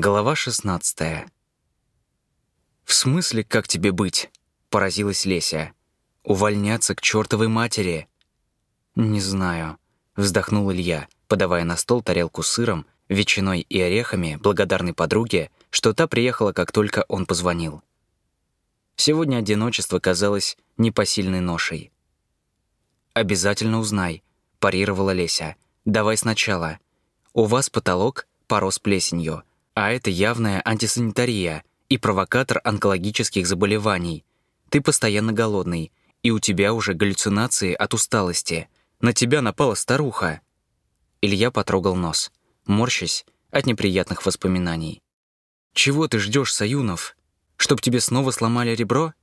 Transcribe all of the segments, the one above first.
Глава 16 «В смысле, как тебе быть?» — поразилась Леся. «Увольняться к чертовой матери?» «Не знаю», — вздохнул Илья, подавая на стол тарелку с сыром, ветчиной и орехами благодарной подруге, что та приехала, как только он позвонил. Сегодня одиночество казалось непосильной ношей. «Обязательно узнай», — парировала Леся. «Давай сначала. У вас потолок порос плесенью. А это явная антисанитария и провокатор онкологических заболеваний. Ты постоянно голодный, и у тебя уже галлюцинации от усталости. На тебя напала старуха. Илья потрогал нос, морщась от неприятных воспоминаний. «Чего ты ждешь, Саюнов? Чтоб тебе снова сломали ребро?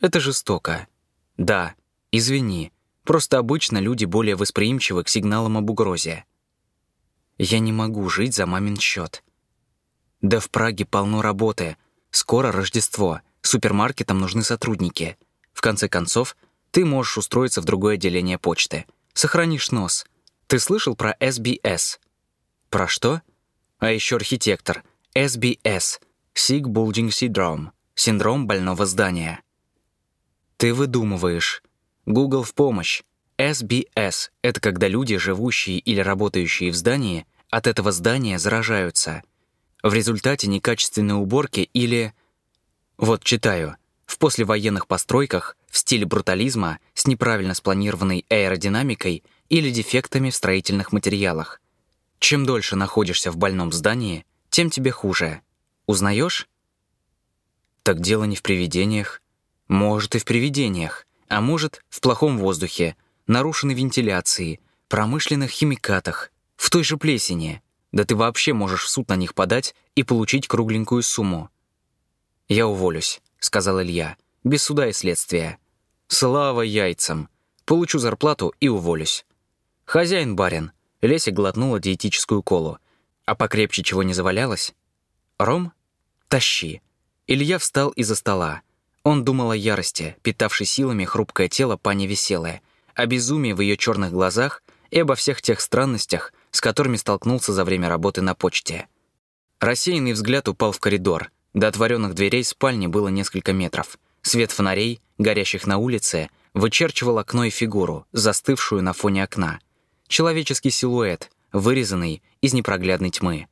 Это жестоко. Да, извини, просто обычно люди более восприимчивы к сигналам об угрозе. Я не могу жить за мамин счет. Да в Праге полно работы. Скоро Рождество. Супермаркетам нужны сотрудники. В конце концов, ты можешь устроиться в другое отделение почты. Сохранишь нос. Ты слышал про SBS? Про что? А еще архитектор. SBS. Sick Bulging Syndrome. Синдром больного здания. Ты выдумываешь. Google в помощь. SBS — это когда люди, живущие или работающие в здании, от этого здания заражаются — в результате некачественной уборки или... Вот читаю. В послевоенных постройках в стиле брутализма с неправильно спланированной аэродинамикой или дефектами в строительных материалах. Чем дольше находишься в больном здании, тем тебе хуже. Узнаешь? Так дело не в привидениях. Может, и в привидениях, а может, в плохом воздухе, нарушенной вентиляции, промышленных химикатах, в той же плесени — да ты вообще можешь в суд на них подать и получить кругленькую сумму. «Я уволюсь», — сказал Илья, — «без суда и следствия». «Слава яйцам! Получу зарплату и уволюсь». «Хозяин барин», — Леся глотнула диетическую колу. «А покрепче чего не завалялось?» «Ром? Тащи». Илья встал из-за стола. Он думал о ярости, питавшей силами хрупкое тело пани Веселое, о безумии в ее черных глазах и обо всех тех странностях, с которыми столкнулся за время работы на почте. Рассеянный взгляд упал в коридор. До отворенных дверей спальни было несколько метров. Свет фонарей, горящих на улице, вычерчивал окно и фигуру, застывшую на фоне окна. Человеческий силуэт, вырезанный из непроглядной тьмы.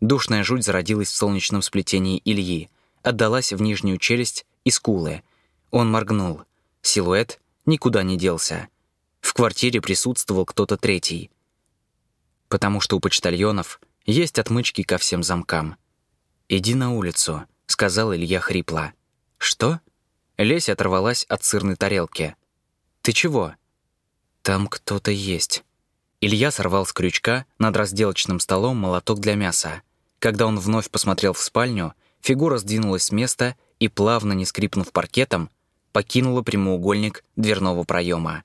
Душная жуть зародилась в солнечном сплетении Ильи, отдалась в нижнюю челюсть и скулы. Он моргнул. Силуэт никуда не делся. В квартире присутствовал кто-то третий — потому что у почтальонов есть отмычки ко всем замкам. «Иди на улицу», — сказал Илья хрипло. «Что?» Леся оторвалась от сырной тарелки. «Ты чего?» «Там кто-то есть». Илья сорвал с крючка над разделочным столом молоток для мяса. Когда он вновь посмотрел в спальню, фигура сдвинулась с места и, плавно не скрипнув паркетом, покинула прямоугольник дверного проема.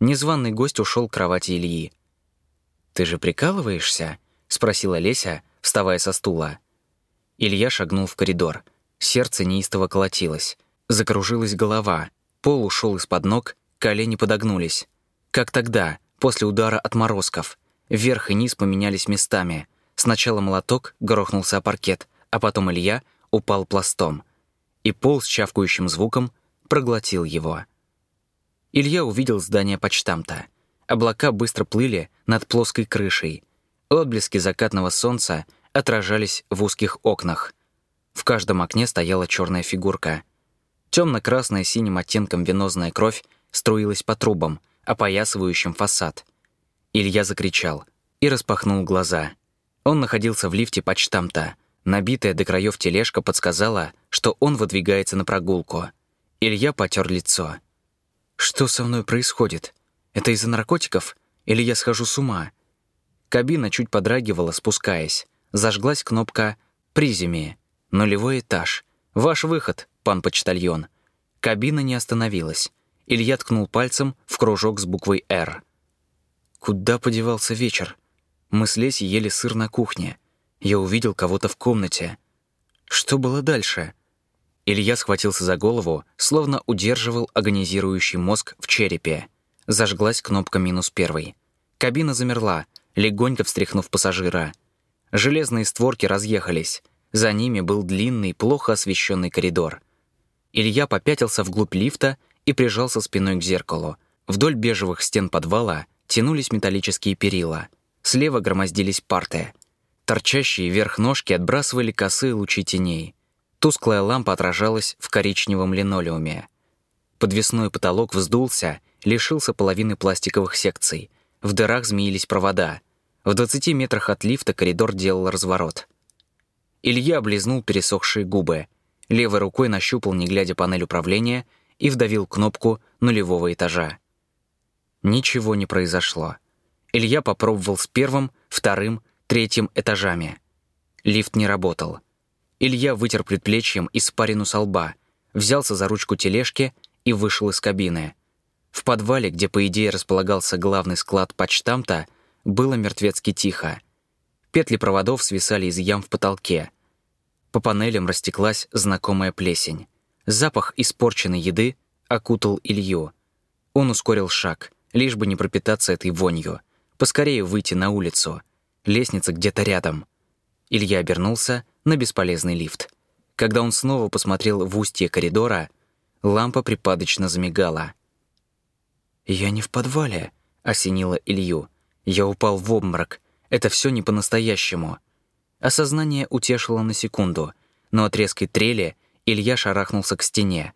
Незваный гость ушел к кровати Ильи. «Ты же прикалываешься?» — спросила Леся, вставая со стула. Илья шагнул в коридор. Сердце неистово колотилось. Закружилась голова. Пол ушел из-под ног, колени подогнулись. Как тогда, после удара отморозков. Вверх и низ поменялись местами. Сначала молоток грохнулся о паркет, а потом Илья упал пластом. И пол с чавкающим звуком проглотил его. Илья увидел здание почтамта — Облака быстро плыли над плоской крышей. Отблески закатного солнца отражались в узких окнах. В каждом окне стояла черная фигурка. Темно-красная синим оттенком венозная кровь струилась по трубам, опоясывающим фасад. Илья закричал и распахнул глаза. Он находился в лифте почтамта. Набитая до краев тележка подсказала, что он выдвигается на прогулку. Илья потер лицо. «Что со мной происходит?» Это из-за наркотиков? Или я схожу с ума? Кабина чуть подрагивала, спускаясь. Зажглась кнопка «Приземи». Нулевой этаж. «Ваш выход, пан почтальон». Кабина не остановилась. Илья ткнул пальцем в кружок с буквой «Р». Куда подевался вечер? Мы с Лесей ели сыр на кухне. Я увидел кого-то в комнате. Что было дальше? Илья схватился за голову, словно удерживал агонизирующий мозг в черепе. Зажглась кнопка минус первый. Кабина замерла, легонько встряхнув пассажира. Железные створки разъехались. За ними был длинный, плохо освещенный коридор. Илья попятился вглубь лифта и прижался спиной к зеркалу. Вдоль бежевых стен подвала тянулись металлические перила. Слева громоздились парты. Торчащие вверх ножки отбрасывали косые лучи теней. Тусклая лампа отражалась в коричневом линолеуме. Подвесной потолок вздулся, лишился половины пластиковых секций. В дырах змеились провода. В 20 метрах от лифта коридор делал разворот. Илья облизнул пересохшие губы. Левой рукой нащупал, не глядя панель управления, и вдавил кнопку нулевого этажа. Ничего не произошло. Илья попробовал с первым, вторым, третьим этажами. Лифт не работал. Илья вытер предплечьем испарину со лба, взялся за ручку тележки и вышел из кабины. В подвале, где, по идее, располагался главный склад почтамта, было мертвецки тихо. Петли проводов свисали из ям в потолке. По панелям растеклась знакомая плесень. Запах испорченной еды окутал Илью. Он ускорил шаг, лишь бы не пропитаться этой вонью. Поскорее выйти на улицу. Лестница где-то рядом. Илья обернулся на бесполезный лифт. Когда он снова посмотрел в устье коридора, лампа припадочно замигала. «Я не в подвале», — осенило Илью. «Я упал в обморок. Это все не по-настоящему». Осознание утешило на секунду, но от резкой трели Илья шарахнулся к стене.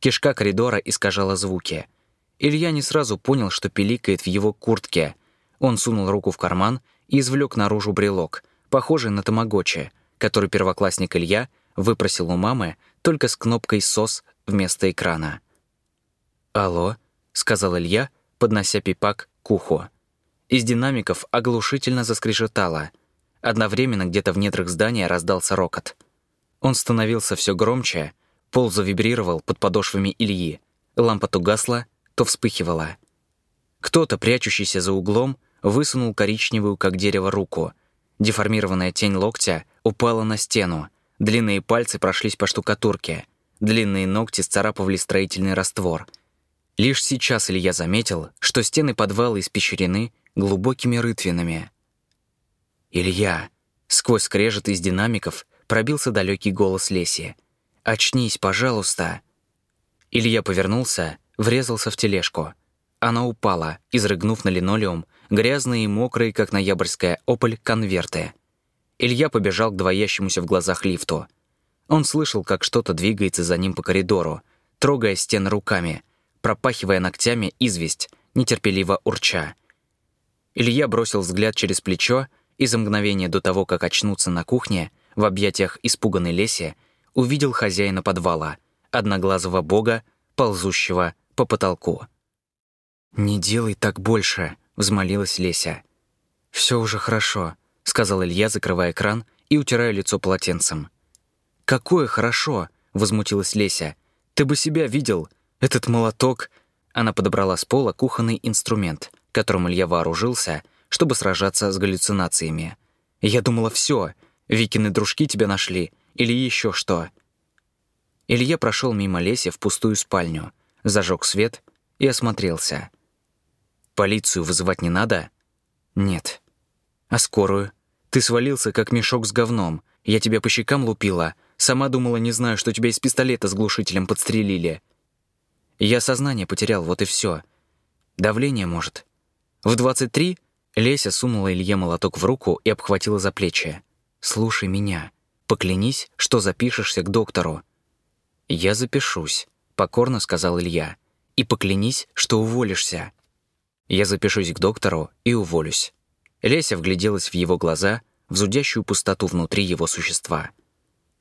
Кишка коридора искажала звуки. Илья не сразу понял, что пиликает в его куртке. Он сунул руку в карман и извлек наружу брелок, похожий на тамагочи — который первоклассник Илья выпросил у мамы только с кнопкой «СОС» вместо экрана. «Алло», — сказал Илья, поднося пипак к уху. Из динамиков оглушительно заскрежетало. Одновременно где-то в недрах здания раздался рокот. Он становился все громче, пол завибрировал под подошвами Ильи. Лампа то гасла, то вспыхивала. Кто-то, прячущийся за углом, высунул коричневую, как дерево, руку. Деформированная тень локтя упала на стену. Длинные пальцы прошлись по штукатурке. Длинные ногти сцарапывали строительный раствор. Лишь сейчас Илья заметил, что стены подвала испещрены глубокими рытвинами. «Илья!» Сквозь скрежет из динамиков пробился далекий голос Леси. «Очнись, пожалуйста!» Илья повернулся, врезался в тележку. Она упала, изрыгнув на линолеум грязные и мокрые, как ноябрьская ополь, конверты. Илья побежал к двоящемуся в глазах лифту. Он слышал, как что-то двигается за ним по коридору, трогая стены руками, пропахивая ногтями известь, нетерпеливо урча. Илья бросил взгляд через плечо и за мгновение до того, как очнуться на кухне, в объятиях испуганной Леси, увидел хозяина подвала, одноглазого бога, ползущего по потолку. «Не делай так больше», — взмолилась Леся. «Все уже хорошо сказал Илья, закрывая кран и утирая лицо полотенцем. «Какое хорошо!» — возмутилась Леся. «Ты бы себя видел! Этот молоток!» Она подобрала с пола кухонный инструмент, которым Илья вооружился, чтобы сражаться с галлюцинациями. «Я думала, все, Викины дружки тебя нашли, или еще что». Илья прошел мимо Леси в пустую спальню, зажег свет и осмотрелся. «Полицию вызывать не надо?» «Нет». «А скорую?» Ты свалился, как мешок с говном. Я тебя по щекам лупила. Сама думала, не знаю, что тебя из пистолета с глушителем подстрелили. Я сознание потерял, вот и все. Давление, может. В 23 Леся сунула Илье молоток в руку и обхватила за плечи. «Слушай меня. Поклянись, что запишешься к доктору». «Я запишусь», — покорно сказал Илья. «И поклянись, что уволишься». «Я запишусь к доктору и уволюсь». Леся вгляделась в его глаза, в зудящую пустоту внутри его существа.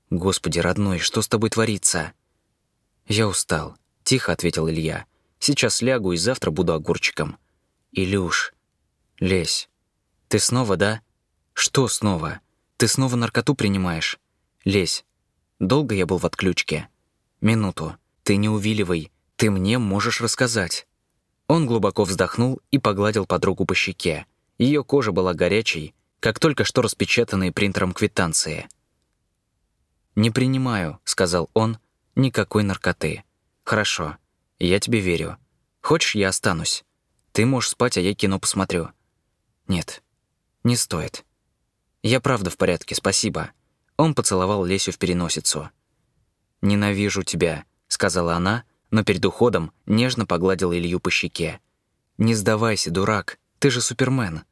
«Господи, родной, что с тобой творится?» «Я устал», — тихо ответил Илья. «Сейчас лягу и завтра буду огурчиком». «Илюш, лезь. Ты снова, да?» «Что снова? Ты снова наркоту принимаешь?» «Лезь. Долго я был в отключке?» «Минуту. Ты не увиливай. Ты мне можешь рассказать». Он глубоко вздохнул и погладил подругу по щеке. Ее кожа была горячей, как только что распечатанные принтером квитанции. «Не принимаю», — сказал он, — «никакой наркоты». «Хорошо, я тебе верю. Хочешь, я останусь? Ты можешь спать, а я кино посмотрю». «Нет, не стоит». «Я правда в порядке, спасибо». Он поцеловал Лесю в переносицу. «Ненавижу тебя», — сказала она, но перед уходом нежно погладила Илью по щеке. «Не сдавайся, дурак, ты же Супермен».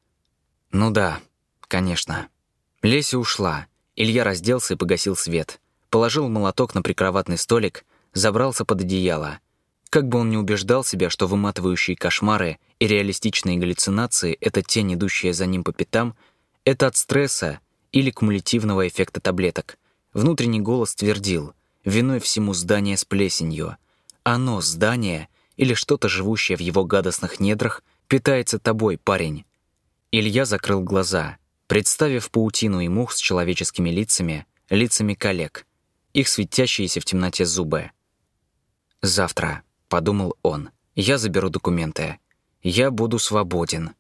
«Ну да, конечно». Леся ушла. Илья разделся и погасил свет. Положил молоток на прикроватный столик, забрался под одеяло. Как бы он ни убеждал себя, что выматывающие кошмары и реалистичные галлюцинации — это тень, идущая за ним по пятам, это от стресса или кумулятивного эффекта таблеток. Внутренний голос твердил, виной всему здание с плесенью. Оно, здание, или что-то живущее в его гадостных недрах, питается тобой, парень. Илья закрыл глаза, представив паутину и мух с человеческими лицами, лицами коллег, их светящиеся в темноте зубы. Завтра подумал он. «Я заберу документы. Я буду свободен».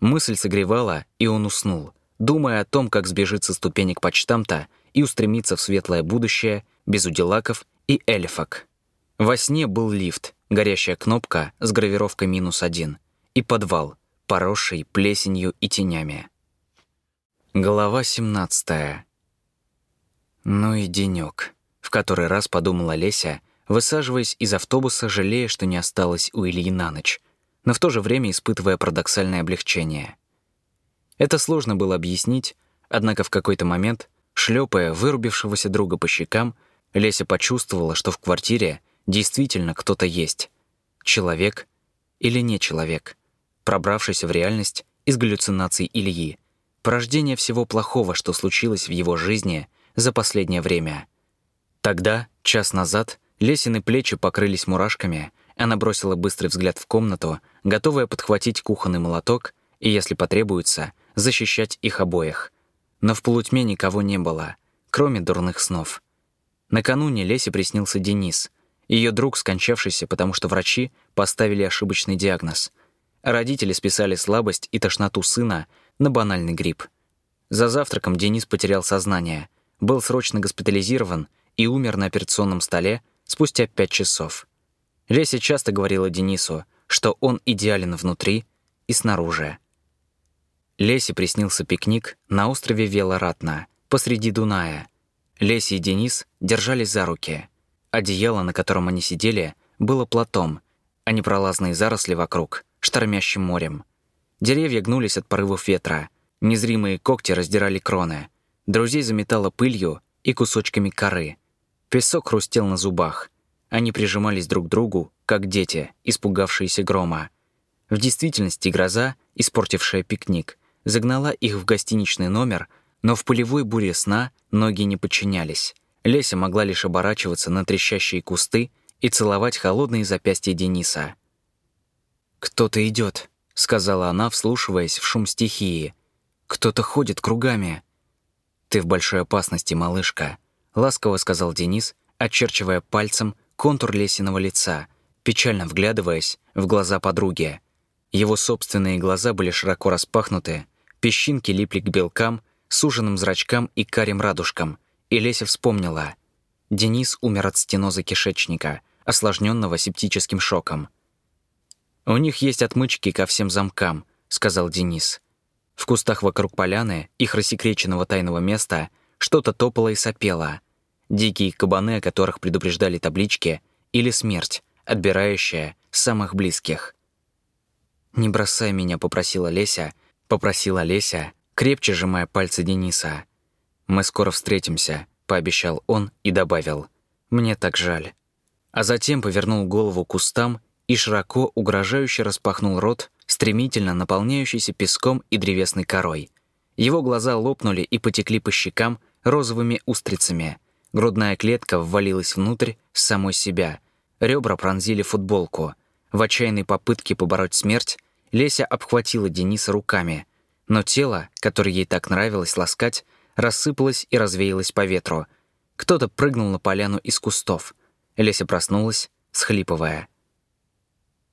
Мысль согревала, и он уснул, думая о том, как сбежит со ступенек почтамта и устремиться в светлое будущее без уделаков и эльфок. Во сне был лифт, горящая кнопка с гравировкой минус один и подвал, поросший плесенью и тенями. Глава 17. Ну и денёк, в который раз подумала Леся, высаживаясь из автобуса, жалея, что не осталось у Ильи на ночь, но в то же время испытывая парадоксальное облегчение. Это сложно было объяснить, однако в какой-то момент, шлепая вырубившегося друга по щекам, Леся почувствовала, что в квартире действительно кто-то есть. Человек или не человек, пробравшийся в реальность из галлюцинаций Ильи, порождение всего плохого, что случилось в его жизни за последнее время. Тогда, час назад, Лесины плечи покрылись мурашками, она бросила быстрый взгляд в комнату, готовая подхватить кухонный молоток и, если потребуется, защищать их обоих. Но в полутьме никого не было, кроме дурных снов. Накануне Лесе приснился Денис, ее друг, скончавшийся, потому что врачи поставили ошибочный диагноз. родители списали слабость и тошноту сына на банальный грипп. За завтраком Денис потерял сознание, был срочно госпитализирован и умер на операционном столе спустя пять часов. Леся часто говорила Денису, что он идеален внутри и снаружи. Лесе приснился пикник на острове Велоратна, посреди Дуная. Леся и Денис держались за руки. Одеяло, на котором они сидели, было платом, а непролазные заросли вокруг — штормящим морем. Деревья гнулись от порывов ветра, незримые когти раздирали кроны, друзей заметало пылью и кусочками коры — Песок хрустел на зубах. Они прижимались друг к другу, как дети, испугавшиеся грома. В действительности гроза, испортившая пикник, загнала их в гостиничный номер, но в полевой буре сна ноги не подчинялись. Леся могла лишь оборачиваться на трещащие кусты и целовать холодные запястья Дениса. «Кто-то идет, сказала она, вслушиваясь в шум стихии. «Кто-то ходит кругами». «Ты в большой опасности, малышка», ласково сказал Денис, очерчивая пальцем контур Лесиного лица, печально вглядываясь в глаза подруги. Его собственные глаза были широко распахнуты, песчинки липли к белкам, суженным зрачкам и карим радужкам, и Леся вспомнила. Денис умер от стеноза кишечника, осложненного септическим шоком. «У них есть отмычки ко всем замкам», — сказал Денис. В кустах вокруг поляны, их рассекреченного тайного места, что-то топало и сопело — дикие кабаны, о которых предупреждали таблички, или смерть, отбирающая самых близких. «Не бросай меня», — попросила Леся, попросила Леся, крепче сжимая пальцы Дениса. «Мы скоро встретимся», — пообещал он и добавил. «Мне так жаль». А затем повернул голову к кустам и широко, угрожающе распахнул рот, стремительно наполняющийся песком и древесной корой. Его глаза лопнули и потекли по щекам розовыми устрицами — Грудная клетка ввалилась внутрь самой себя. Ребра пронзили футболку. В отчаянной попытке побороть смерть Леся обхватила Дениса руками. Но тело, которое ей так нравилось ласкать, рассыпалось и развеялось по ветру. Кто-то прыгнул на поляну из кустов. Леся проснулась, схлипывая.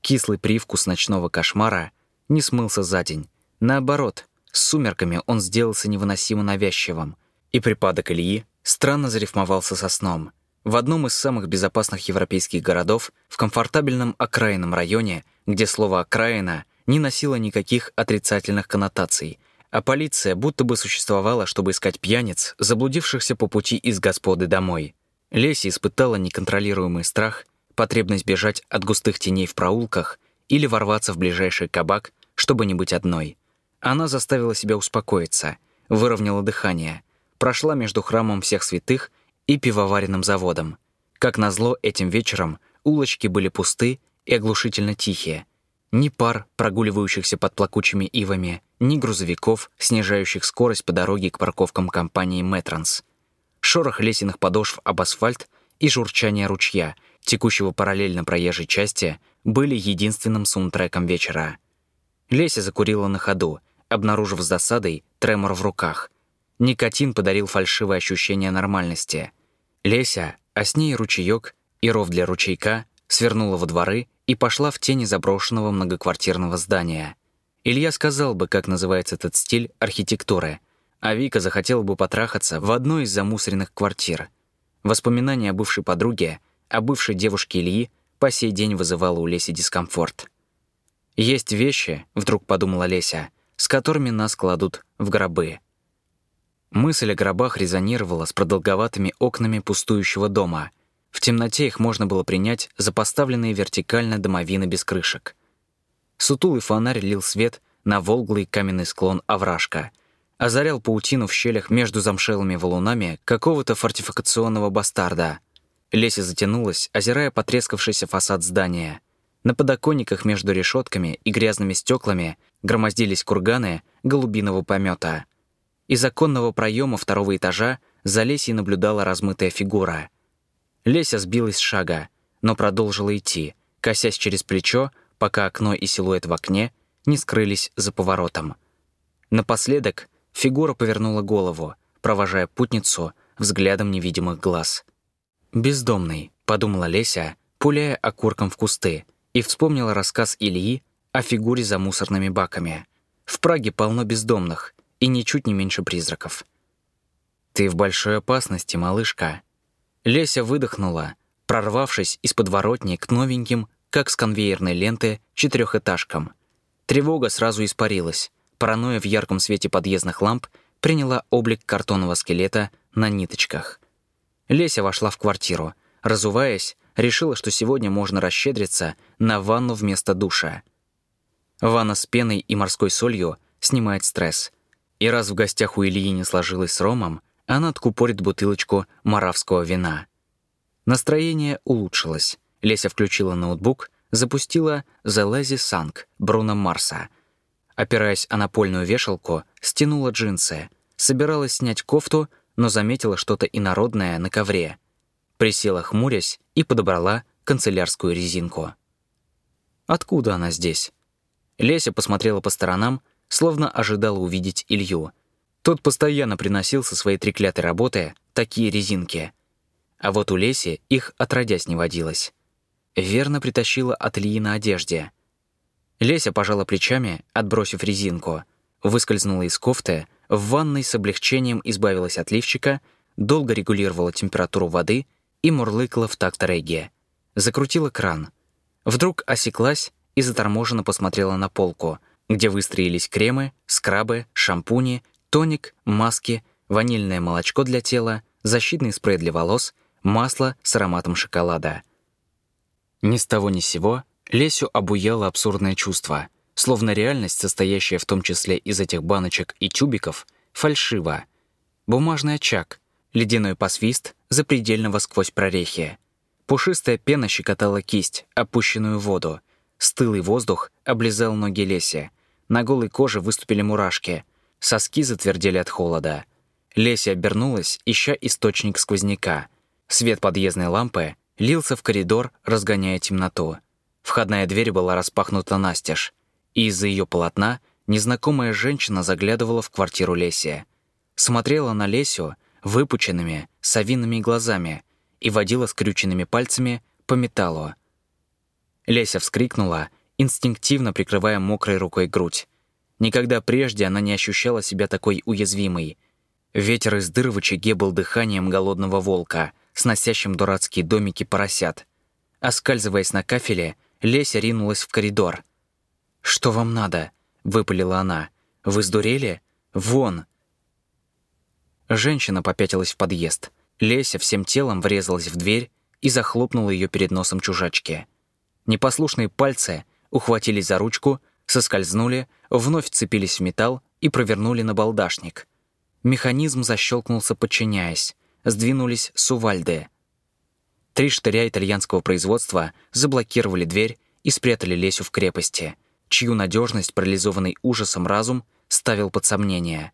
Кислый привкус ночного кошмара не смылся за день. Наоборот, с сумерками он сделался невыносимо навязчивым. И припадок Ильи странно зарифмовался со сном. В одном из самых безопасных европейских городов, в комфортабельном окраинном районе, где слово «окраина» не носило никаких отрицательных коннотаций, а полиция будто бы существовала, чтобы искать пьяниц, заблудившихся по пути из господы домой. Леся испытала неконтролируемый страх, потребность бежать от густых теней в проулках или ворваться в ближайший кабак, чтобы не быть одной. Она заставила себя успокоиться, выровняла дыхание, прошла между храмом всех святых и пивоваренным заводом. Как назло, этим вечером улочки были пусты и оглушительно тихие. Ни пар, прогуливающихся под плакучими ивами, ни грузовиков, снижающих скорость по дороге к парковкам компании «Метранс». Шорох лесенных подошв об асфальт и журчание ручья, текущего параллельно проезжей части, были единственным саундтреком вечера. Леся закурила на ходу, обнаружив с досадой тремор в руках. Никотин подарил фальшивое ощущение нормальности. Леся, а с ней ручеёк и ров для ручейка, свернула во дворы и пошла в тени заброшенного многоквартирного здания. Илья сказал бы, как называется этот стиль архитектуры, а Вика захотела бы потрахаться в одной из замусоренных квартир. Воспоминания о бывшей подруге, о бывшей девушке Ильи по сей день вызывало у Леси дискомфорт. «Есть вещи», — вдруг подумала Леся, «с которыми нас кладут в гробы». Мысль о гробах резонировала с продолговатыми окнами пустующего дома — в темноте их можно было принять за поставленные вертикально домовины без крышек. Сутулый фонарь лил свет на волглый каменный склон овражка, озарял паутину в щелях между замшелыми валунами какого-то фортификационного бастарда. Леся затянулась, озирая потрескавшийся фасад здания. На подоконниках между решетками и грязными стеклами громоздились курганы голубиного помета. Из оконного проема второго этажа за Лесей наблюдала размытая фигура — Леся сбилась с шага, но продолжила идти, косясь через плечо, пока окно и силуэт в окне не скрылись за поворотом. Напоследок фигура повернула голову, провожая путницу взглядом невидимых глаз. «Бездомный», — подумала Леся, пуляя окурком в кусты, и вспомнила рассказ Ильи о фигуре за мусорными баками. В Праге полно бездомных и ничуть не меньше призраков. «Ты в большой опасности, малышка», Леся выдохнула, прорвавшись из подворотни к новеньким, как с конвейерной ленты, четырехэтажкам. Тревога сразу испарилась. Паранойя в ярком свете подъездных ламп приняла облик картонного скелета на ниточках. Леся вошла в квартиру. Разуваясь, решила, что сегодня можно расщедриться на ванну вместо душа. Ванна с пеной и морской солью снимает стресс. И раз в гостях у Ильи не сложилось с Ромом, она откупорит бутылочку маравского вина. Настроение улучшилось. Леся включила ноутбук, запустила «The Lazy Sunk» Бруно Марса. Опираясь о напольную вешалку, стянула джинсы. Собиралась снять кофту, но заметила что-то инородное на ковре. Присела, хмурясь, и подобрала канцелярскую резинку. Откуда она здесь? Леся посмотрела по сторонам, словно ожидала увидеть Илью — тот постоянно приносил со своей треклятой работы такие резинки. А вот у Леси их отродясь не водилось. Верно притащила от Ильи на одежде. Леся пожала плечами, отбросив резинку, выскользнула из кофты, в ванной с облегчением избавилась от лифчика, долго регулировала температуру воды и мурлыкала в такт регги. Закрутила кран. Вдруг осеклась и заторможенно посмотрела на полку, где выстроились кремы, скрабы, шампуни тоник, маски, ванильное молочко для тела, защитный спрей для волос, масло с ароматом шоколада. Ни с того ни с сего Лесю обуяло абсурдное чувство, словно реальность, состоящая в том числе из этих баночек и тюбиков, фальшива. Бумажный очаг, ледяной посвист запредельного сквозь прорехи. Пушистая пена щекотала кисть, опущенную в воду. Стылый воздух облизал ноги Леси. На голой коже выступили мурашки — Соски затвердели от холода. Леся обернулась, ища источник сквозняка. Свет подъездной лампы лился в коридор, разгоняя темноту. Входная дверь была распахнута настежь, и из-за ее полотна незнакомая женщина заглядывала в квартиру Леси. Смотрела на Лесю выпученными, совиными глазами и водила скрюченными пальцами по металлу. Леся вскрикнула, инстинктивно прикрывая мокрой рукой грудь. Никогда прежде она не ощущала себя такой уязвимой. Ветер из дыр в очаге был дыханием голодного волка, сносящим дурацкие домики поросят. Оскальзываясь на кафеле, Леся ринулась в коридор. «Что вам надо?» — выпалила она. «Вы сдурели? Вон!» Женщина попятилась в подъезд. Леся всем телом врезалась в дверь и захлопнула ее перед носом чужачки. Непослушные пальцы ухватились за ручку, соскользнули, вновь цепились в металл и провернули на балдашник. Механизм защелкнулся, подчиняясь. Сдвинулись сувальды. Три штыря итальянского производства заблокировали дверь и спрятали Лесю в крепости, чью надежность, парализованный ужасом разум, ставил под сомнение.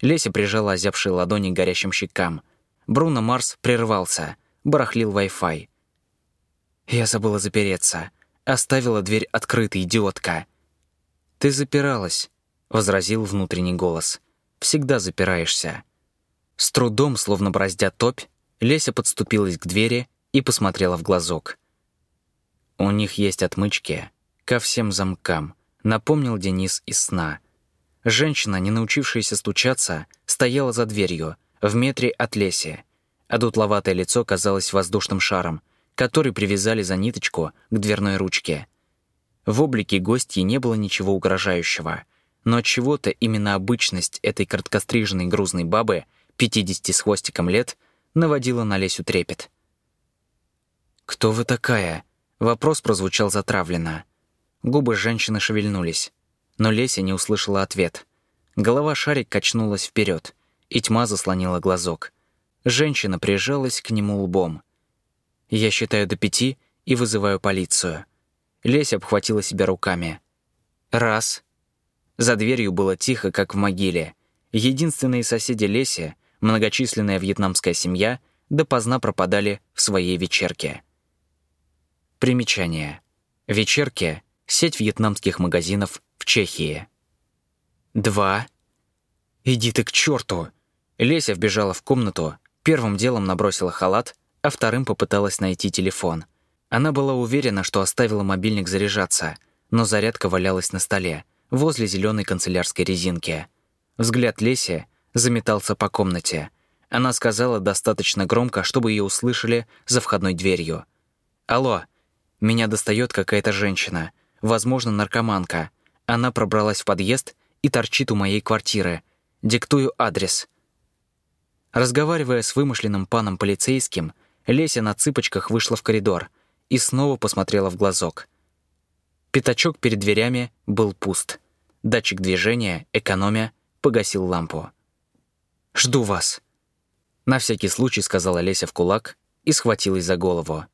Леся прижала озябшие ладони к горящим щекам. Бруно Марс прервался, барахлил Wi-Fi. «Я забыла запереться. Оставила дверь открытой, идиотка». «Ты запиралась», — возразил внутренний голос. «Всегда запираешься». С трудом, словно бороздя топь, Леся подступилась к двери и посмотрела в глазок. «У них есть отмычки ко всем замкам», — напомнил Денис из сна. Женщина, не научившаяся стучаться, стояла за дверью, в метре от Леси, а дутловатое лицо казалось воздушным шаром, который привязали за ниточку к дверной ручке. В облике гостьи не было ничего угрожающего, но от чего то именно обычность этой короткостриженной грузной бабы, 50 с хвостиком лет, наводила на Лесю трепет. «Кто вы такая?» Вопрос прозвучал затравленно. Губы женщины шевельнулись, но Леся не услышала ответ. Голова шарик качнулась вперед, и тьма заслонила глазок. Женщина прижалась к нему лбом. Я считаю до пяти и вызываю полицию. Леся обхватила себя руками. Раз. За дверью было тихо, как в могиле. Единственные соседи Леси, многочисленная вьетнамская семья, допоздна пропадали в своей вечерке. Примечание. Вечерки — сеть вьетнамских магазинов в Чехии. Два. «Иди ты к черту!» Леся вбежала в комнату, первым делом набросила халат, а вторым попыталась найти телефон. Она была уверена, что оставила мобильник заряжаться, но зарядка валялась на столе, возле зеленой канцелярской резинки. Взгляд Леси заметался по комнате. Она сказала достаточно громко, чтобы ее услышали за входной дверью. «Алло, меня достает какая-то женщина, возможно, наркоманка. Она пробралась в подъезд и торчит у моей квартиры. Диктую адрес». Разговаривая с вымышленным паном полицейским, Леся на цыпочках вышла в коридор и снова посмотрела в глазок. Пятачок перед дверями был пуст. Датчик движения, экономя, погасил лампу. «Жду вас», — на всякий случай сказала Леся в кулак и схватилась за голову.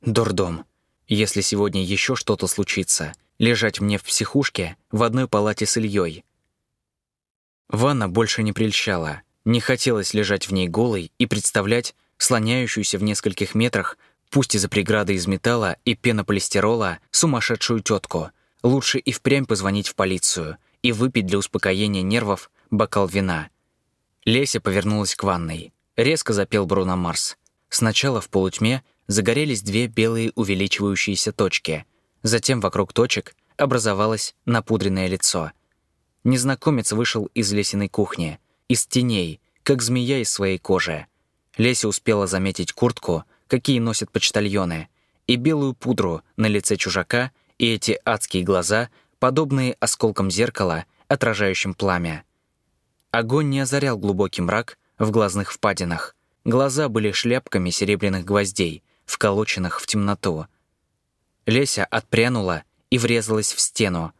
«Дурдом. Если сегодня еще что-то случится, лежать мне в психушке в одной палате с Ильей». Ванна больше не прельщала. Не хотелось лежать в ней голой и представлять, слоняющуюся в нескольких метрах, пусть и за преградой из металла и пенополистирола, сумасшедшую тетку. Лучше и впрямь позвонить в полицию и выпить для успокоения нервов бокал вина. Леся повернулась к ванной. Резко запел Бруно Марс. Сначала в полутьме загорелись две белые увеличивающиеся точки. Затем вокруг точек образовалось напудренное лицо. Незнакомец вышел из лесиной кухни, из теней, как змея из своей кожи. Леся успела заметить куртку, какие носят почтальоны, и белую пудру на лице чужака, и эти адские глаза, подобные осколкам зеркала, отражающим пламя. Огонь не озарял глубокий мрак в глазных впадинах. Глаза были шляпками серебряных гвоздей, вколоченных в темноту. Леся отпрянула и врезалась в стену.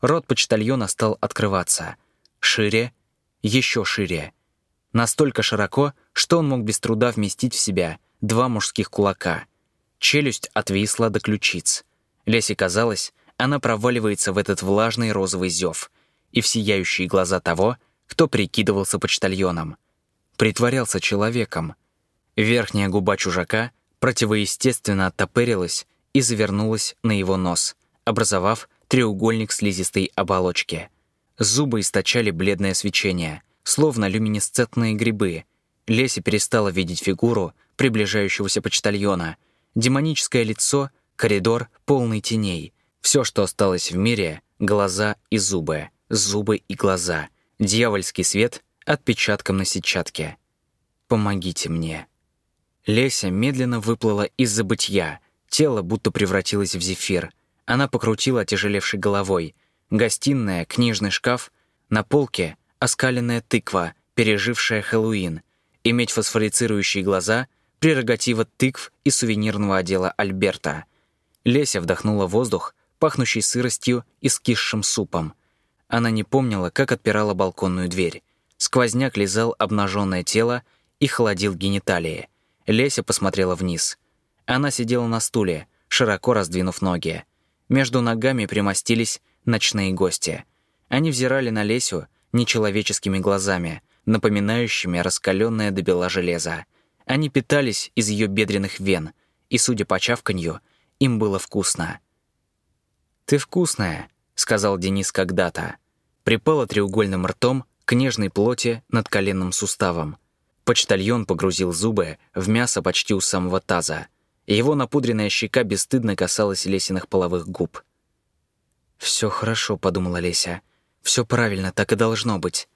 Рот почтальона стал открываться. Шире, еще шире. Настолько широко, что он мог без труда вместить в себя два мужских кулака. Челюсть отвисла до ключиц. Лесе казалось, она проваливается в этот влажный розовый зев и в сияющие глаза того, кто прикидывался почтальоном. Притворялся человеком. Верхняя губа чужака противоестественно оттопырилась и завернулась на его нос, образовав треугольник слизистой оболочки. Зубы источали бледное свечение, словно люминесцентные грибы. Леся перестала видеть фигуру приближающегося почтальона. Демоническое лицо, коридор, полный теней. Все, что осталось в мире — глаза и зубы, зубы и глаза. Дьявольский свет отпечатком на сетчатке. «Помогите мне». Леся медленно выплыла из забытья. Тело будто превратилось в зефир. Она покрутила отяжелевшей головой. Гостиная, книжный шкаф. На полке оскаленная тыква, пережившая Хэллоуин. Иметь фосфорицирующие глаза — прерогатива тыкв и сувенирного отдела Альберта. Леся вдохнула воздух, пахнущий сыростью и скисшим супом. Она не помнила, как отпирала балконную дверь. Сквозняк лизал обнаженное тело и холодил гениталии. Леся посмотрела вниз. Она сидела на стуле, широко раздвинув ноги. Между ногами примостились ночные гости. Они взирали на Лесю нечеловеческими глазами, напоминающими раскаленное до бела железо. Они питались из ее бедренных вен, и, судя по чавканью, им было вкусно. «Ты вкусная», — сказал Денис когда-то. Припала треугольным ртом к нежной плоти над коленным суставом. Почтальон погрузил зубы в мясо почти у самого таза. Его напудренная щека бесстыдно касалась Лесиных половых губ. «Все хорошо», — подумала Леся. «Все правильно, так и должно быть».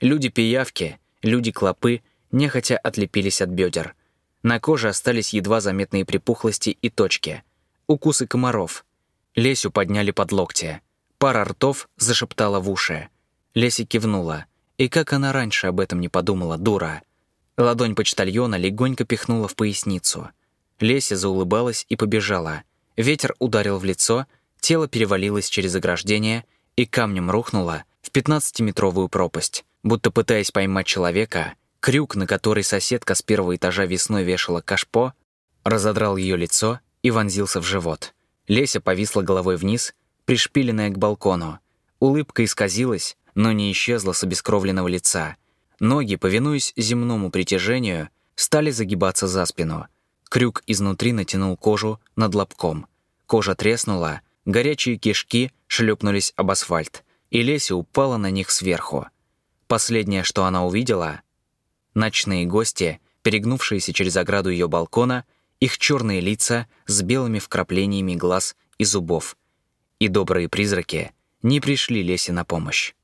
Люди-пиявки, люди-клопы нехотя отлепились от бедер. На коже остались едва заметные припухлости и точки. Укусы комаров. Лесю подняли под локти. Пара ртов зашептала в уши. Леся кивнула. И как она раньше об этом не подумала, дура. Ладонь почтальона легонько пихнула в поясницу. Леся заулыбалась и побежала. Ветер ударил в лицо, тело перевалилось через ограждение и камнем рухнуло в 15-метровую пропасть. Будто пытаясь поймать человека, крюк, на который соседка с первого этажа весной вешала кашпо, разодрал ее лицо и вонзился в живот. Леся повисла головой вниз, пришпиленная к балкону. Улыбка исказилась, но не исчезла с обескровленного лица. Ноги, повинуясь земному притяжению, стали загибаться за спину. Крюк изнутри натянул кожу над лобком. Кожа треснула, горячие кишки шлепнулись об асфальт, и Леся упала на них сверху. Последнее, что она увидела — ночные гости, перегнувшиеся через ограду ее балкона, их черные лица с белыми вкраплениями глаз и зубов. И добрые призраки не пришли Лесе на помощь.